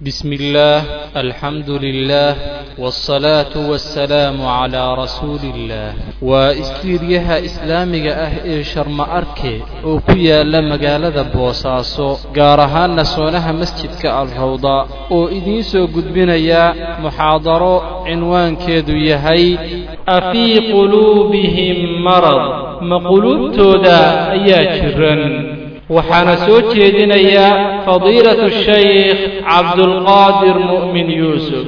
بسم الله الحمد لله والصلاة والسلام على رسول الله waa istiiryaha islaamiga ah ee sharma arke oo ku yaala magaalada boosaaso gaar ahaanna soonaha masjidka alrawda oo idiin soo gudbinaya muxaadaro cinwaankeedu yahay afii quluubihim marad ma quluubtooda ayaa jiran waxaana soo jeedinaya fadiilatu shaykh cabdulqaadir mu'min yuusuf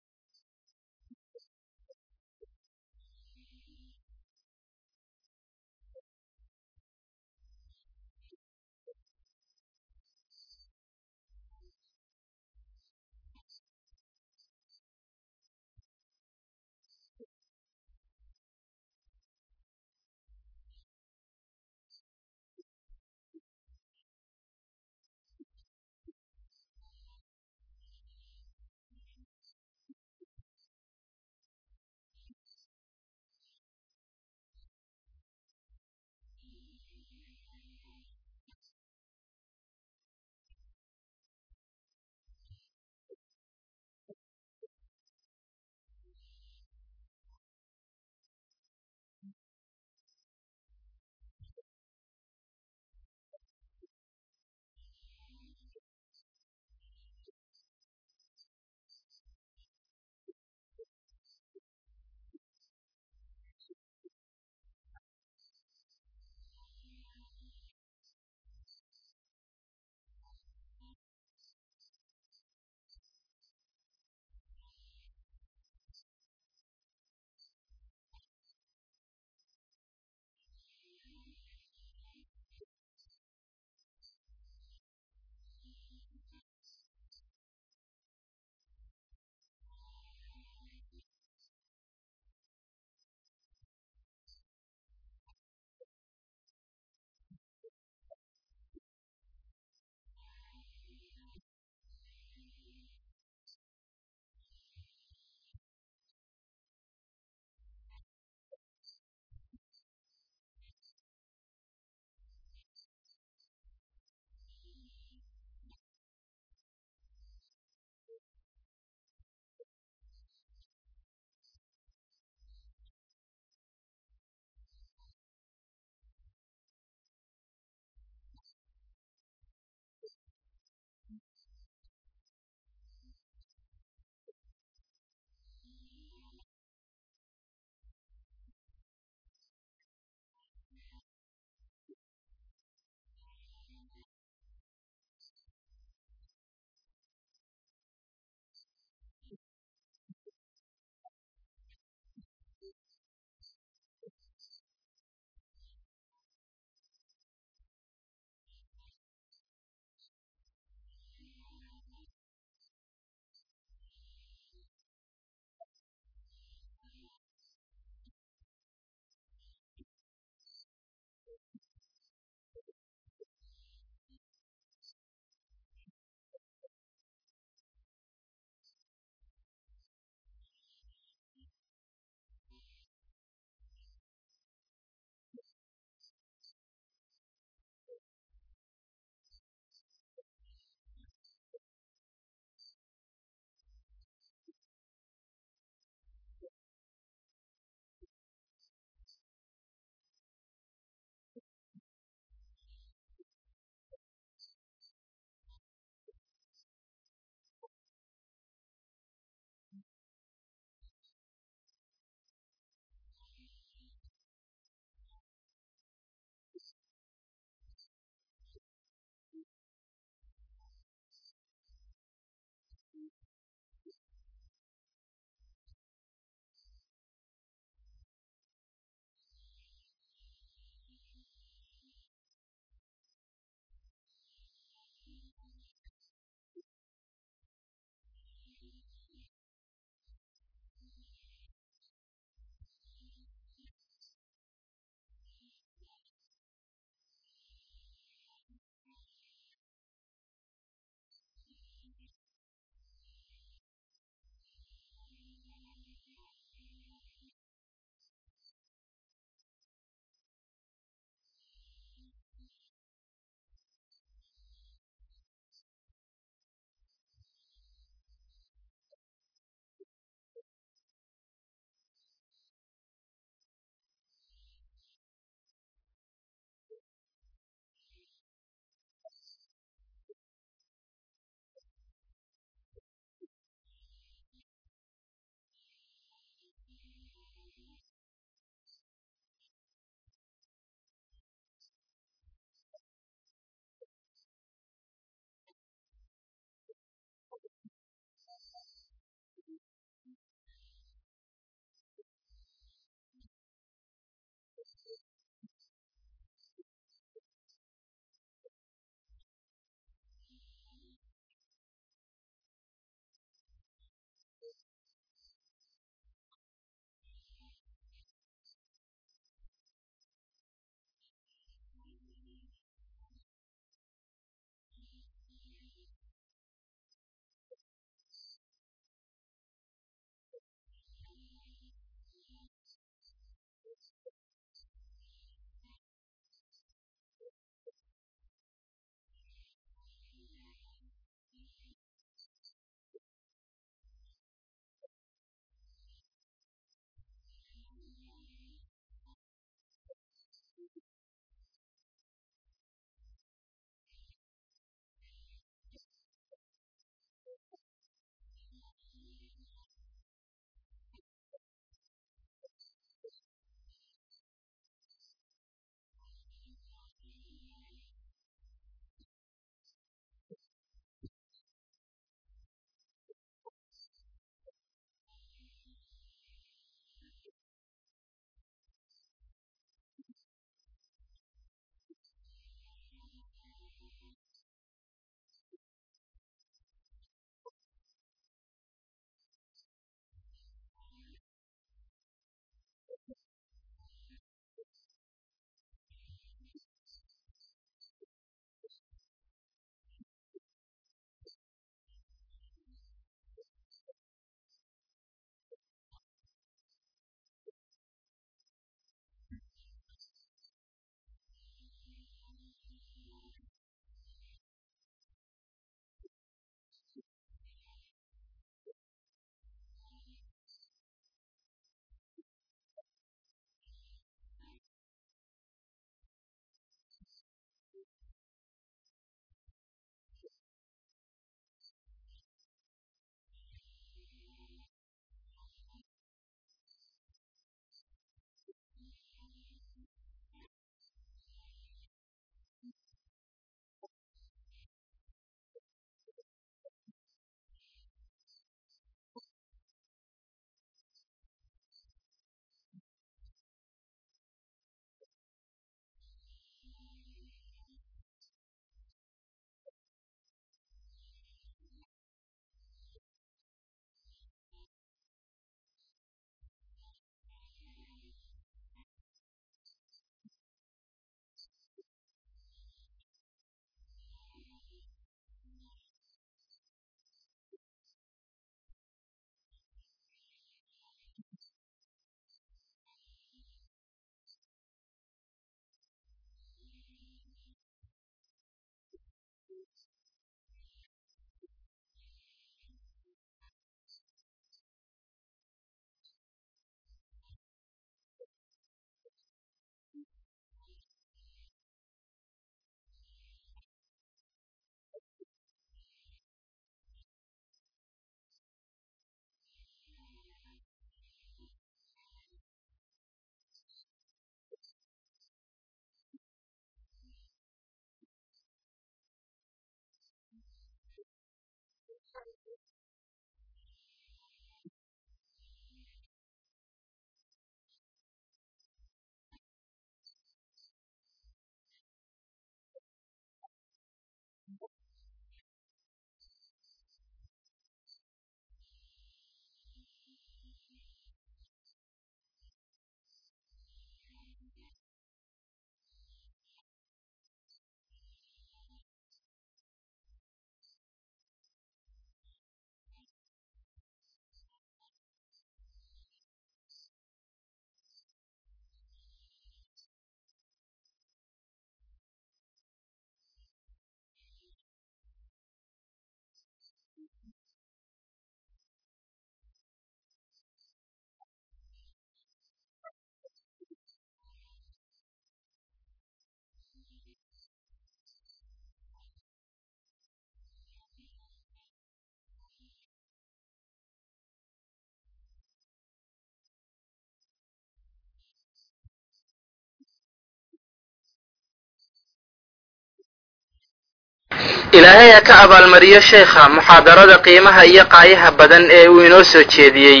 ilaahay ha ka abaalmariyo sheekha muxaadarada qiimaha iyo qaayaha badan ee uu inoo soo jeediyey.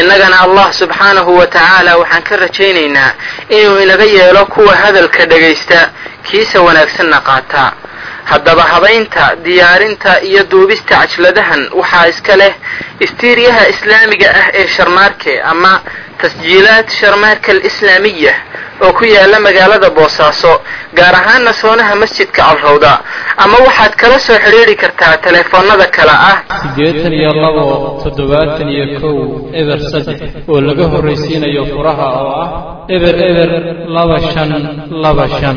Innagana allah subxaanahu wa tacaala waxaan ka rajaynaynaa inuu inaga yeelo kuwa hadalka dhegaysta kiisa wanaagsanna qaata haddaba habaynta diyaarinta iyo duubista cajladahan waxaa iska leh istiiriyaha islaamiga ah ee sharmaarke ama tasjiilaad sharmaarka alislaamiya oo ku yaalla magaalada boosaaso gaar ahaana soonaha masjidka calrawda ama waxaad kala soo xidhiidri kartaa teleefoonnada kale ah siddeetan iyo labo toddobaatan iyo kow eber saddex oo laga horraysiinayo furaha oo ah eber eber laba shan laba shan.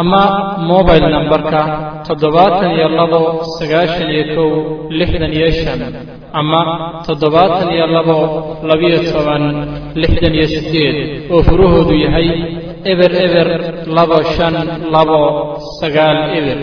Ama mobile nambarka toddobaatan iyo labo sagaashan iyo kow lixdan iyo shan ama toddobaatan iyo labo labiyo toban lixdan iyo siddeed oo furahoodu yahay eber eber labo shan labo sagaal eber